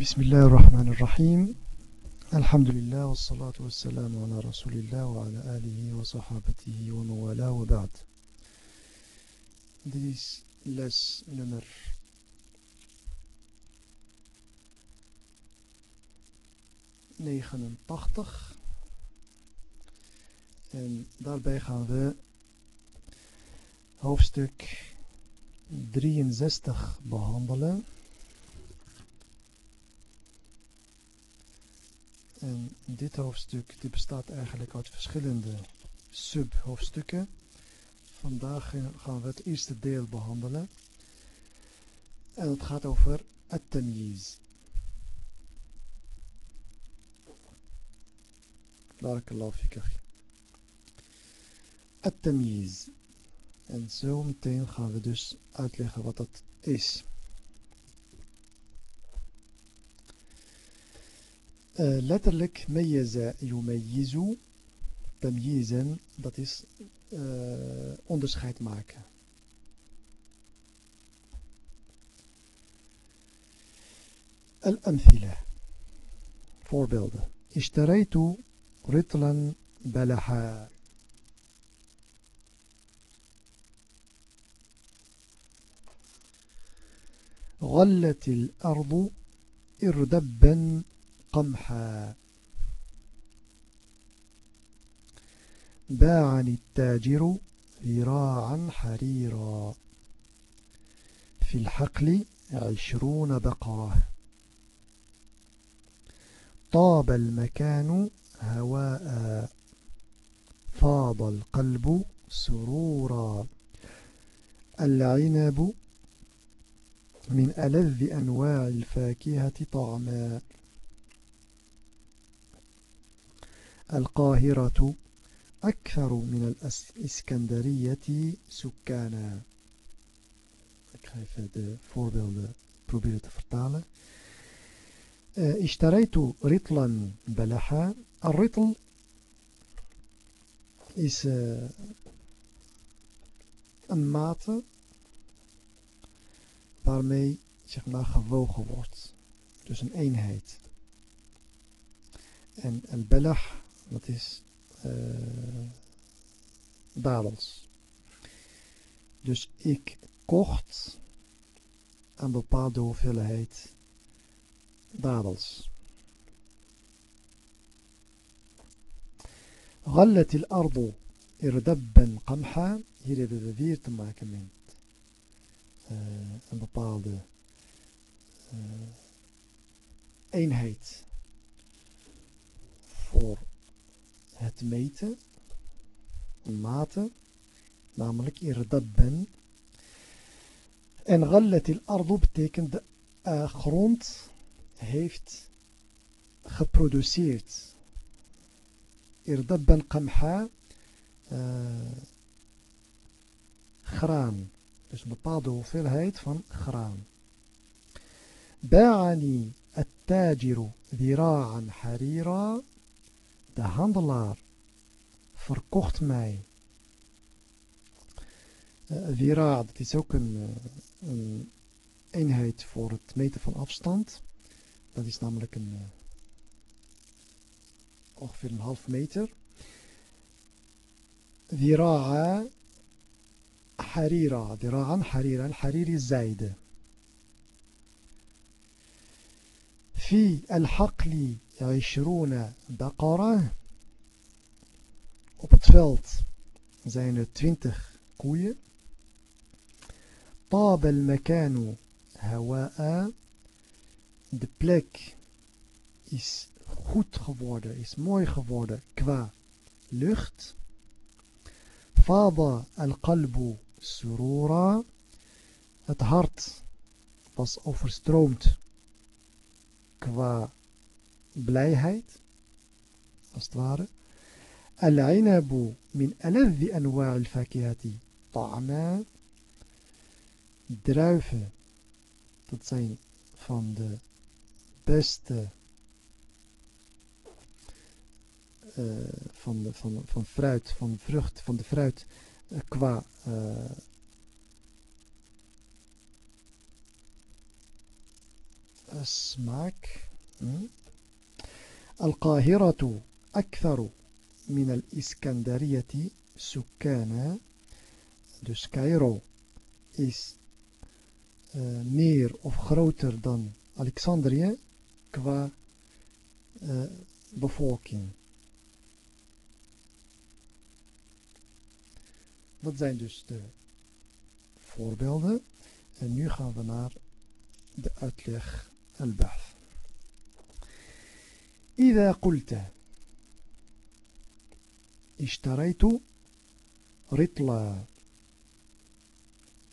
بسم الله الرحمن الرحيم. الحمد لله والصلاة والسلام على رسول الله وعلى آله وصحابته ومن والاه وبعد. Dit is les nummer 89 en daarbij gaan we hoofdstuk 63 behandelen. En dit hoofdstuk dit bestaat eigenlijk uit verschillende sub-hoofdstukken. Vandaag gaan we het eerste deel behandelen. En het gaat over het-tamyiz. Barakallahu fik Het-tamyiz. En zo meteen gaan we dus uitleggen wat dat is. Uh, letterlijk meyyeze yumayyizu tamyizen dat is uh, onderscheid maken. Al-amthila voorbeelden اشتريت رطلا بلحا غلت الأرض إردبا قمحا باعني التاجر ذراعا حريرا. في الحقل عشرون بقرة. طاب المكان هواء. فاض القلب سرورا. العنب من ألذ أنواع الفاكهة طعما. القاهرة أكثر من الإسكندرية سكانا. Uh, اشتريت رطلا بلحا الرطل is uh, een mate waarmee zeg maar gewogen wordt. Dus een eenheid. En al-balah, dat is uh, dadels. Dus ik kocht een bepaalde hoeveelheid dadels. غلت الأرض إردبا قمحا hier hebben we weer te maken met uh, een bepaalde uh, eenheid voor het meten, maten, namelijk irdabben. En ghallat al-ardu betekent de uh, grond heeft geproduceerd. Irdabben qamha, uh, graan. Dus een bepaalde hoeveelheid van graan. Ba'ani at-tajiru dhira'an harira. de handelaar verkocht mij. Uh, dat is ook eh, een, eenheid voor het meten van afstand. Dat is namelijk een, eh, ongeveer een half meter. Vira'a harira. Vira'an harira. Al-hariri zijde. Fi al-haqli عشرون بقرة op het veld zijn er twintig koeien طاب المكان هواء de plek is goed geworden is mooi geworden qua lucht فاض القلب سرورا het hart was overstroomd qua blijheid, als het ware. Al-inabu min alavdi anwa' al-fakihati ta'ama. Druiven, dat zijn van de beste uh, van, de, van, van fruit, van vrucht, van de fruit uh, qua uh, smaak. Hm? القاهرة أكثر من الإسكندرية سكانا dus Cairo is uh, meer of groter dan Alexandrië qua uh, bevolking. Dat zijn dus de voorbeelden. En nu gaan we naar de uitleg al-Ba'th. إذا قلت اشتريت رطلا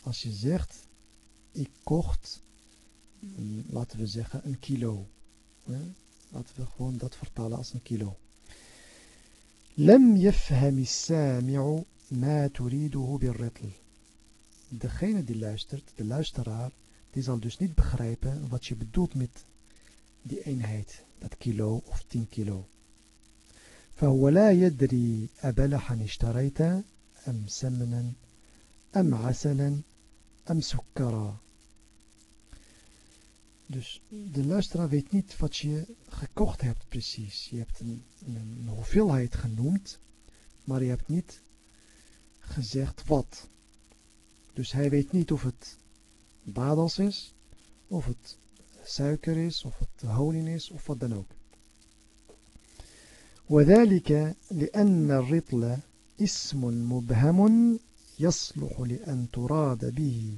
als je zegt ik kocht laten we zeggen een kilo laten we gewoon dat vertalen als een kilo لم يفهم السامع ما تريده بالرطل degene die luistert, de luisteraar, die zal dus niet begrijpen wat je bedoelt met die eenheid, dat kilo of 10 kilo. فهو لا يدري أبلحا اشتريت أم سمنا أم عسلا أم سكرا Dus de luisteraar weet niet wat je gekocht hebt precies. Je hebt een, een hoeveelheid genoemd, maar je hebt niet gezegd wat. Dus hij weet niet of het dadels is, of het suiker is, of het honing of wat dan ook. وذلك لأن الرطل اسم مبهم يصلح لأن تراد به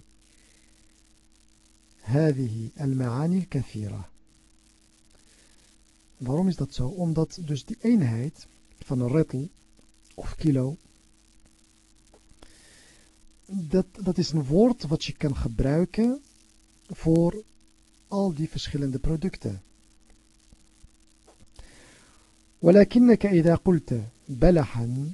هذه المعاني الكثيرة Waarom is dat zo? Omdat dus die eenheid van een rittel of kilo dat, dat is een woord wat je kan gebruiken voor al die verschillende producten. ولكنك إذا قلت بلحا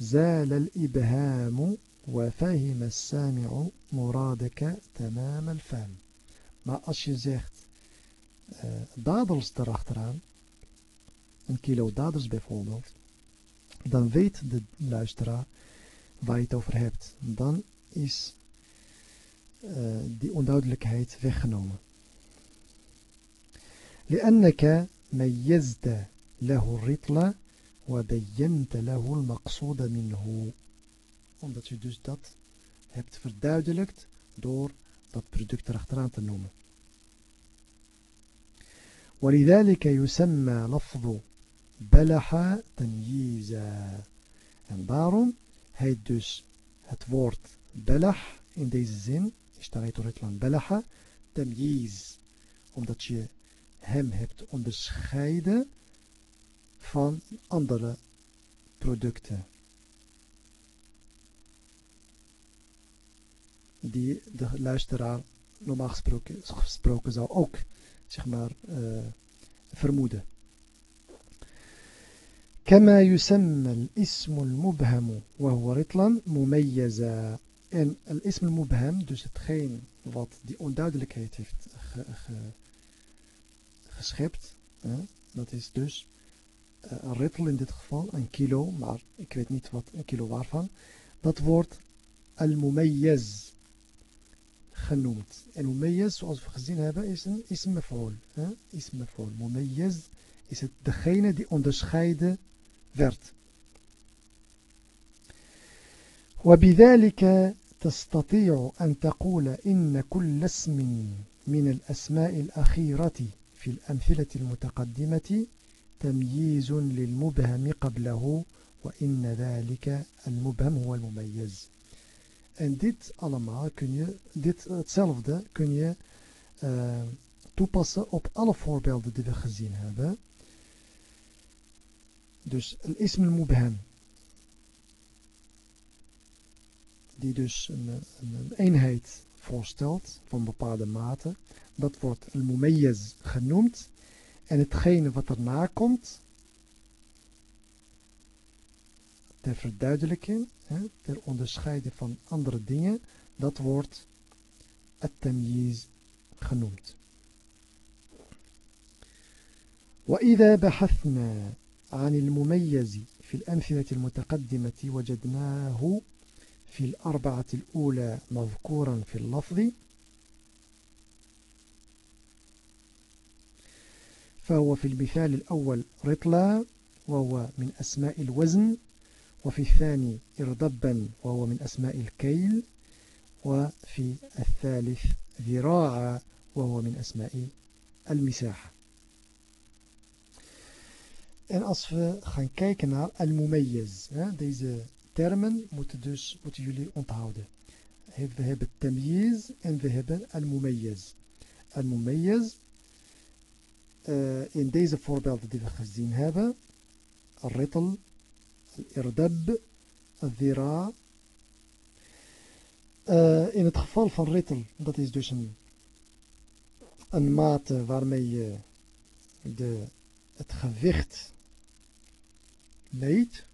زال الإبهام وفهم السامع مرادك تمام الفهم maar als je zegt uh, dadels erachteraan een kilo dadels bijvoorbeeld dan weet de luisteraar waar je het over hebt dan is uh, die onduidelijkheid weggenomen. لأنك ميزت له الرطل وبينت له المقصود منه omdat je dus dat hebt verduidelijkt door dat product erachteraan te noemen. ولذلك يسمى لفظ بلح تمييزا en daarom heet dus het woord belah in deze zin, ishtaraitu ritlan belaha, tamyiz, omdat je hem hebt onderscheiden van andere producten. Die de luisteraar normaal gesproken, gesproken zou ook zeg maar, uh, vermoeden. كما يسمى الاسم المبهم وهو رطلا مميزا En al-ism al-mubham, dus hetgeen wat die onduidelijkheid heeft ge, ge, geschept, hè, dat is dus uh, een rittel in dit geval, een kilo, maar ik weet niet wat een kilo waarvan. Dat wordt al-mumayyaz genoemd. En mumayyaz, zoals we gezien hebben, is een ism maf'ul. Ism maf'ul. Mumayyaz is het degene die onderscheiden werd. وبذلك تستطيع أن تقول إن كل اسم من الأسماء الأخيرة في الأمثلة المتقدمة تمييز للمبهم قبله وإن ذلك المبهم هو المميز En dit allemaal kun je, dit hetzelfde kun je uh, toepassen op alle voorbeelden die we gezien hebben. Dus al-ism al-mubham. Die dus een, een, een, eenheid voorstelt van bepaalde mate. Dat wordt al-mumayyaz genoemd. En hetgene wat erna komt, ter verduidelijking, hè, ter onderscheiding van andere dingen, dat wordt het-tamyiz genoemd. وإذا بحثنا عن المميز في الأمثلة المتقدمة وجدناه في الأربعة الأولى مذكورا في اللفظ. فهو في المثال الأول رطلا وهو من أسماء الوزن. وفي الثاني إردبا وهو من أسماء الكيل. وفي الثالث ذراعا وهو من أسماء المساحة. En als we gaan kijken naar al-mumayyiz, deze termen moeten, dus, moeten jullie onthouden. We hebben tamyiz en we hebben al-mumayyiz. Al-mumayyiz, uh, in deze voorbeelden die we gezien hebben, al-ritl, al-irdab, al-dhira. Uh, in het geval van ritl, dat is dus een, een mate waarmee je de, het gewicht meet.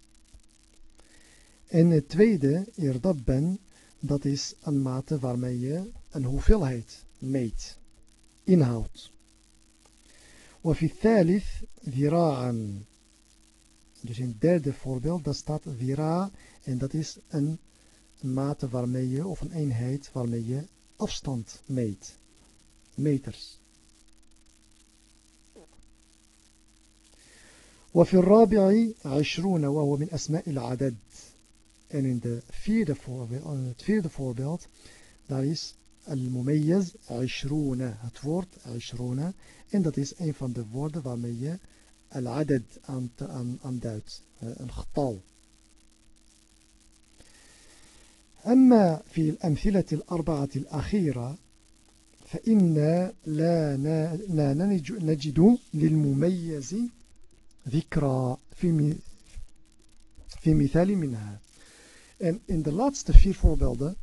En het tweede, irdabben, dat is een mate waarmee je een hoeveelheid meet, inhoud. وفي الثالث ذراعا dus in het derde voorbeeld, dat staat vira en dat is een, een mate waarmee je, of een eenheid waarmee je afstand meet. Meters. وفي الرابع عشرون وهو من أسماء العدد en in de vierde voorbeeld, het vierde voorbeeld daar is al-mumayyiz عشرون het woord عشرون en dat is een van de woorden waarmee je al-adad aan, aan, aan duidt een getal أما في الأمثلة الأربعة الأخيرة فإن لا نجد للمميز ذكرى في مثال منها En in de laatste vier voorbeelden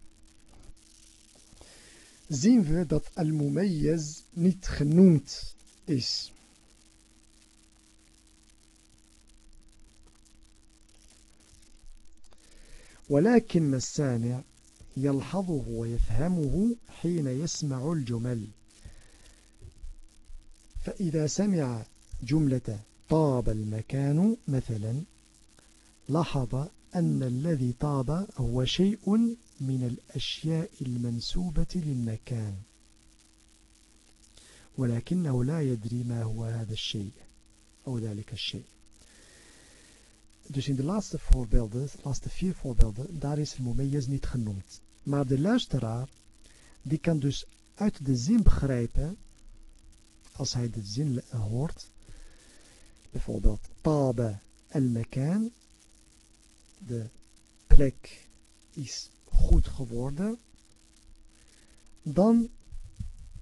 zien we dat al-mumayyiz niet genoemd is. ولكن السامع يلحظه ويفهمه حين يسمع الجمل فإذا سمع جملة طاب المكان مثلا لاحظ أن الذي طاب هو شيء من الأشياء المنسوبة للمكان ولكنه لا يدري ما هو هذا الشيء أو ذلك الشيء Dus in de laatste voorbeelden, de laatste vier voorbeelden, daar is Mumeyyaz niet genoemd. Maar de luisteraar, die kan dus uit de zin begrijpen, als hij de zin hoort, bijvoorbeeld Tabe el-Mekan, de plek is goed geworden, dan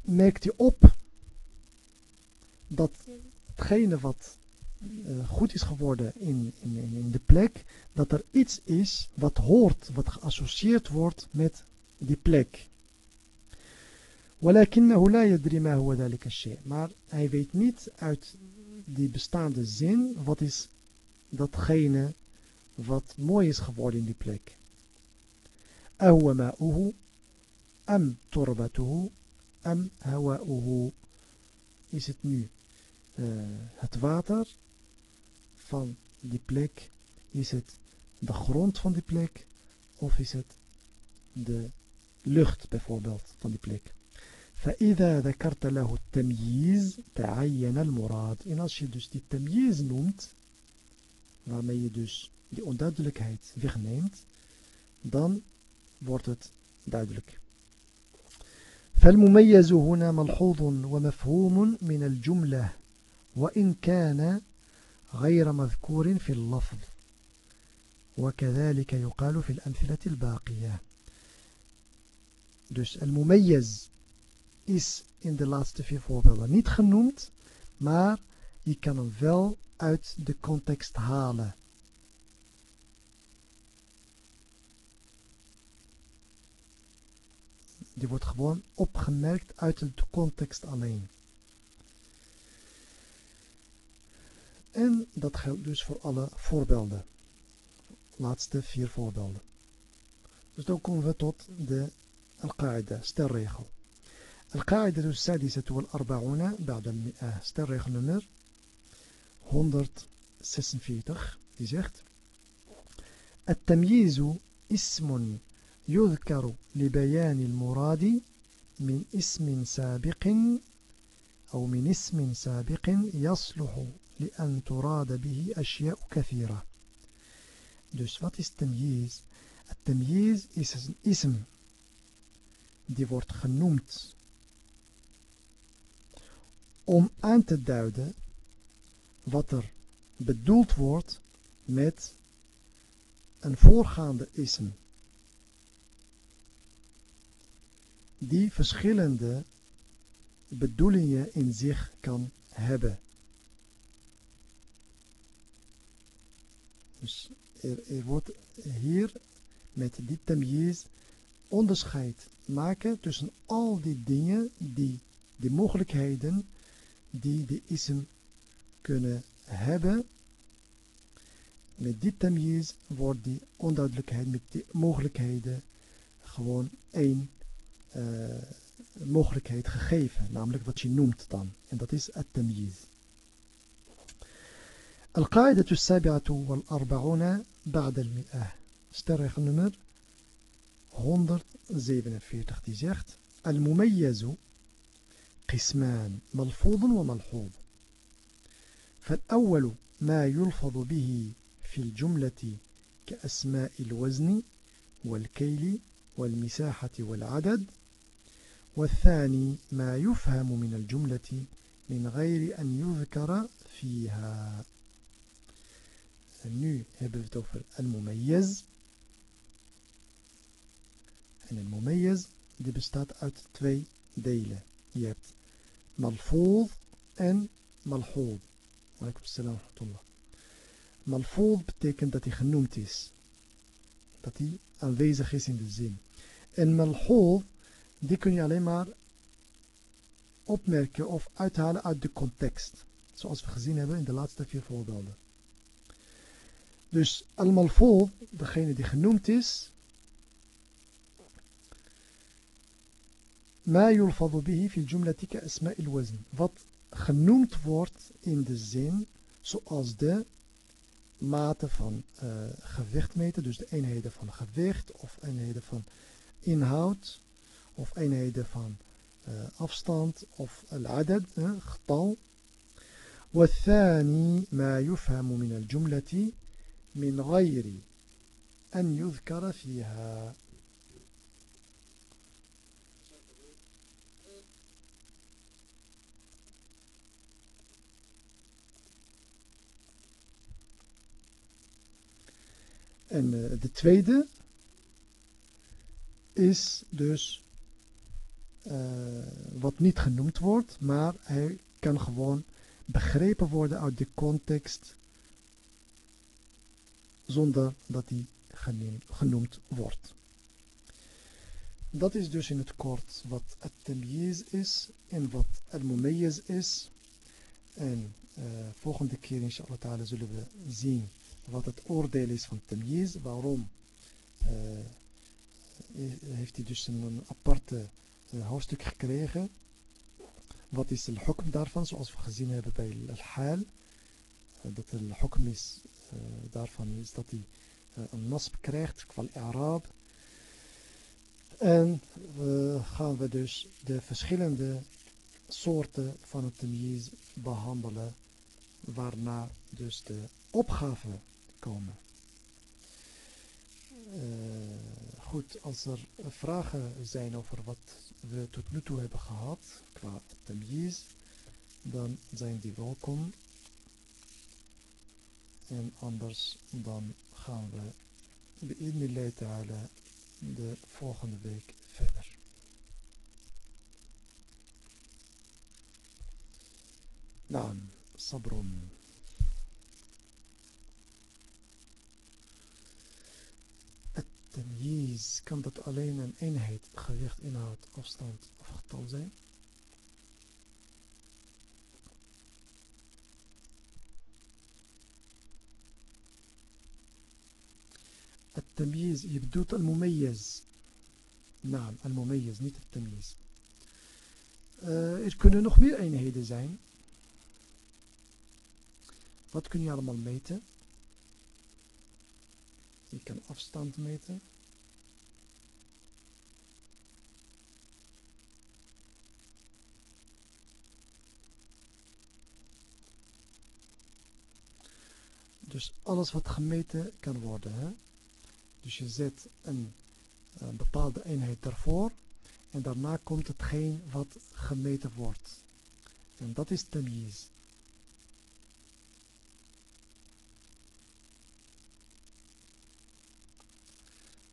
merkt hij op dat hetgene wat uh, goed is geworden in, in, in de plek, dat er iets is wat hoort, wat geassocieerd wordt met die plek. ولكنه لا يدري ما هو ذلك الشيء maar hij weet niet uit die bestaande zin wat is datgene wat mooi is geworden in die plek. أهو ماؤه أم تربته أم هواؤه is het nu uh, het water van die plek? Is het de grond van die plek? Of is het de lucht bijvoorbeeld van die plek? فإذا ذكرت له التمييز تعين المراد en als je dus die tamyiz noemt waarmee je dus die onduidelijkheid wegneemt dan wordt het duidelijk فالمميز هنا ملحوظ ومفهوم من الجملة وإن كان غير مذكور في اللفظ وكذلك يقال في الأمثلة الباقية Dus المميز is in de laatste vier voorbeelden niet genoemd, maar je kan hem wel uit de context halen. Die wordt gewoon opgemerkt uit de context alleen. En dat geldt dus voor alle voorbeelden. Laatste vier voorbeelden. Dus dan komen we tot de al-qaida, stelregel. القاعدة السادسة والأربعون بعد المئة sterregel nummer 146 die zegt التمييز اسم يذكر لبيان المراد من اسم سابق أو من اسم سابق يصلح لأن تراد به أشياء كثيرة Dus wat is tamyiz? Het tamyiz is een ism die wordt genoemd om aan te duiden wat er bedoeld wordt met een voorgaande ism. Die verschillende bedoelingen in zich kan hebben. Dus er, er wordt hier met die tamyiz onderscheid maken tussen al die dingen, die, die mogelijkheden die de ism kunnen hebben. Met die tamyiz wordt die onduidelijkheid met die mogelijkheden gewoon één mogelijkheid gegeven, namelijk wat je noemt dan. En dat is het tamyiz. القاعدة السابعة والأربعون بعد المئة sterregel nummer 147 die zegt المميز قسمان ملفوظ وملحوظ فالأول ما يلفظ به في الجملة كأسماء الوزن والكيل والمساحة والعدد والثاني ما يفهم من الجملة من غير أن يذكر فيها. نو هبفت أوفر المميز. أن المميز دي بستات أوت توي ديلة. يبت ملفوظ أن ملحوظ وعليكم السلام ورحمة الله. ملفوظ بتيكن داتي خنومتيس داتي أنفيزة خيسين دي الزين الملحوظ die kun je alleen maar opmerken of uithalen uit de context. Zoals we gezien hebben in de laatste vier voorbeelden. Dus al-malfoud, degene die genoemd is, ما يلفظ به في الجملة كأسماء الوزن wat genoemd wordt in de zin zoals de mate van uh, gewicht meten, dus de eenheden van gewicht of eenheden van inhoud of eenheden van uh, afstand of al-adad, uh, getal. والثاني ما يفهم من الجملة من غير أن يذكر فيها En uh, de tweede is dus uh, wat niet genoemd wordt, maar hij kan gewoon begrepen worden uit de context zonder dat die genoemd wordt. Dat is dus in het kort wat het tamyiz is en wat het mumayyiz is. En uh, volgende keer inshallah ta'ala zullen we zien wat het oordeel is van tamyiz. Waarom uh, heeft hij dus een aparte hoofdstuk gekregen. Wat is de hukm daarvan zoals we gezien hebben bij al-hal. dat de hukm is uh, daarvan is dat hij uh, een nasb krijgt qua Arab. En uh, gaan we dus de verschillende soorten van het tamyiz behandelen, waarna dus de opgaven komen. Goed, als er vragen zijn over wat we tot nu toe hebben gehad qua tamyiz, dan zijn die welkom. En anders dan gaan we bi'idnillah ta'ala de volgende week verder. Naam, sabrun. Het tamyiz, kan dat alleen een eenheid, gewicht, inhoud, afstand of getal zijn? التمييز يبدوت المميز نعم المميز niet het tamyiz uh, er kunnen nog meer eenheden zijn wat kun je allemaal meten Je kan afstand meten. Dus alles wat gemeten kan worden. Hè? Dus je zet een, een bepaalde eenheid daarvoor en daarna komt hetgeen wat gemeten wordt. En dat is tamyiz.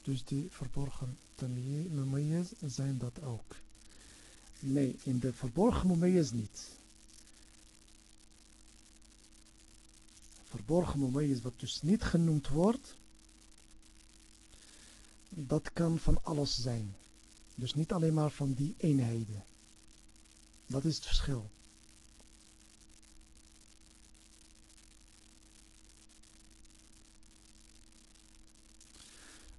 Dus die verborgen mumayyiz zijn dat ook. Nee, in de verborgen mumayyiz niet. Verborgen mumayyiz wat dus niet genoemd wordt, dat kan van alles zijn. Dus niet alleen maar van die eenheden. Dat is het verschil.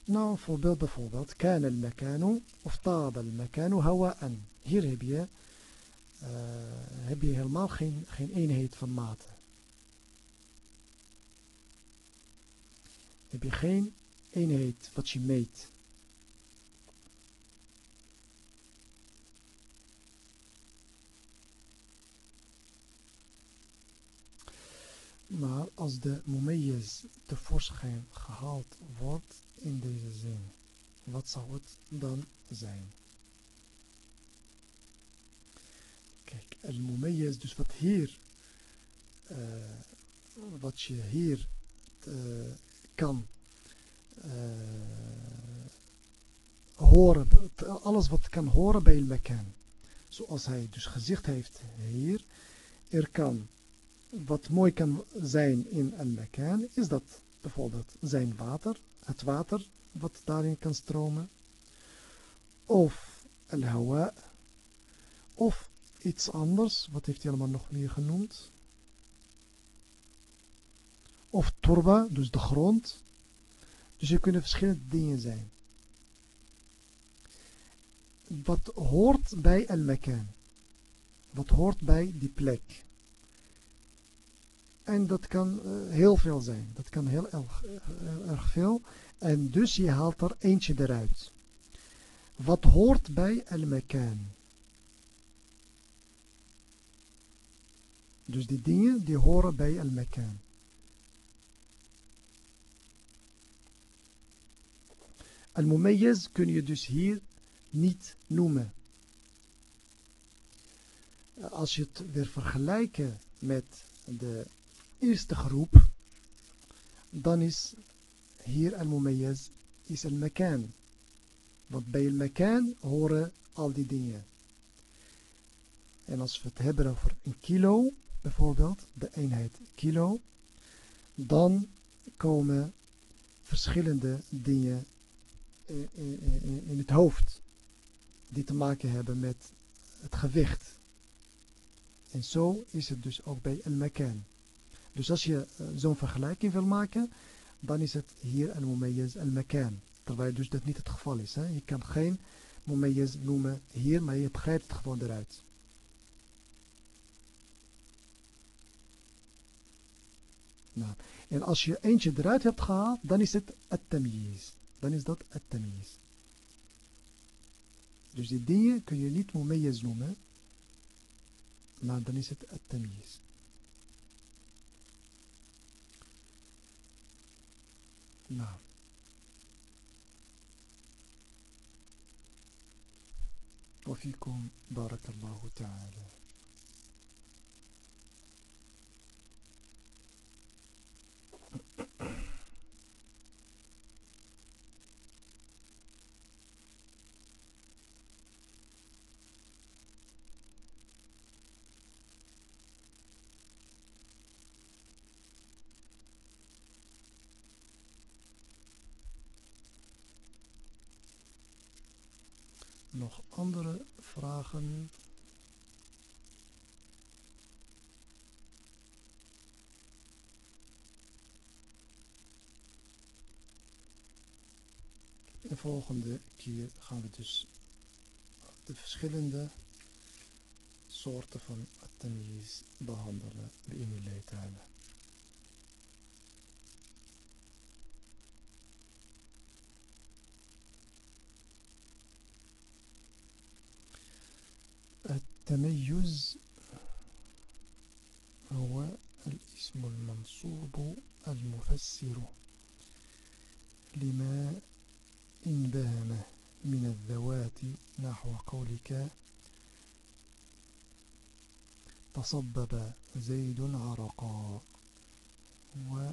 Nou, voorbeeld bijvoorbeeld. Kan al-makanu of taab al-makanu hawa'an. Hier heb je, uh, heb je helemaal geen, geen eenheid van maten. Heb je geen eenheid wat je meet. Maar als de mumayyiz tevoorschijn gehaald wordt in deze zin, wat zou het dan zijn? Kijk, al mumayyiz, dus wat hier, uh, wat je hier uh, kan uh, horen, alles wat kan horen bij el makan. Zoals hij dus gezegd heeft hier, er kan wat mooi kan zijn in een makan is dat bijvoorbeeld zijn water, het water wat daarin kan stromen, of al-hawa, of iets anders, wat heeft hij allemaal nog meer genoemd? Of turba, dus de grond. Dus er kunnen verschillende dingen zijn. Wat hoort bij al-makan? Wat hoort bij die plek? En dat kan uh, heel veel zijn. Dat kan heel erg, uh, erg veel. En dus je haalt er eentje eruit. Wat hoort bij al-makan? Dus die dingen die horen bij al-makan. Al-mumayyiz kun je dus hier niet noemen. Als je het weer vergelijken met de eerste groep, dan is hier al-mumayyiz is al-makan. Want bij al-makan horen al die dingen. En als we het hebben over een kilo, bijvoorbeeld, de eenheid kilo, dan komen verschillende dingen in, in, in het hoofd die te maken hebben met het gewicht. En zo is het dus ook bij al-makan. Dus als je uh, zo'n vergelijking wil maken, dan is het hier al-mumayyiz al-makan. Terwijl dus dat niet het geval is. Hè? Je kan geen mumayyiz noemen hier, maar je begrijpt het gewoon eruit. Nou, en als je eentje eruit hebt gehaald, dan is het at-tamyiz. Dan is dat at-tamyiz. Dus die dingen kun je niet mumayyiz noemen, maar dan is het at-tamyiz. نعم. وفيكم بارك الله تعالى. Nog andere vragen? De volgende keer gaan we dus de verschillende soorten van atami's behandelen bij التميز هو الاسم المنصوب المفسر لما انبهم من الذوات نحو قولك. تصبب زيد عرقا و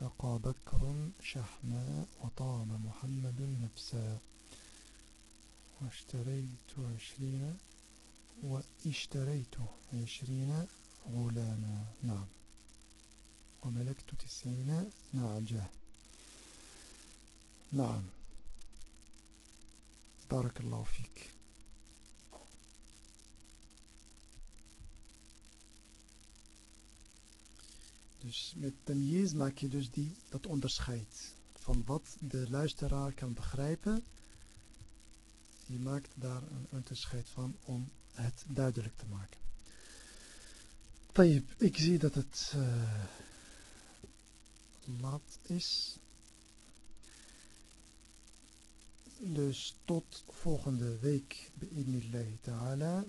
سقى بكر شحما وطعم محمد نفسا. واشتريت عشرين واشتريت عشرين غلاما نعم وملكت تسعين نعجة نعم بارك الله فيك Dus met tamyiz maak je dus die, dat onderscheid van wat de luisteraar kan begrijpen. Je maakt daar een onderscheid van om het duidelijk te maken. Tayyip, ik zie dat het uh, laat is. Dus tot volgende week. Bi'idnillahi ta'ala.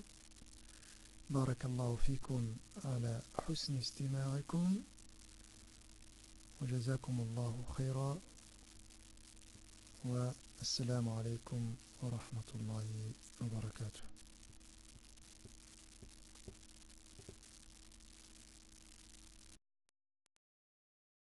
Barakallahu fikum ala husni istima'ikum. وجزاكم الله خيرا والسلام عليكم ورحمة الله وبركاته.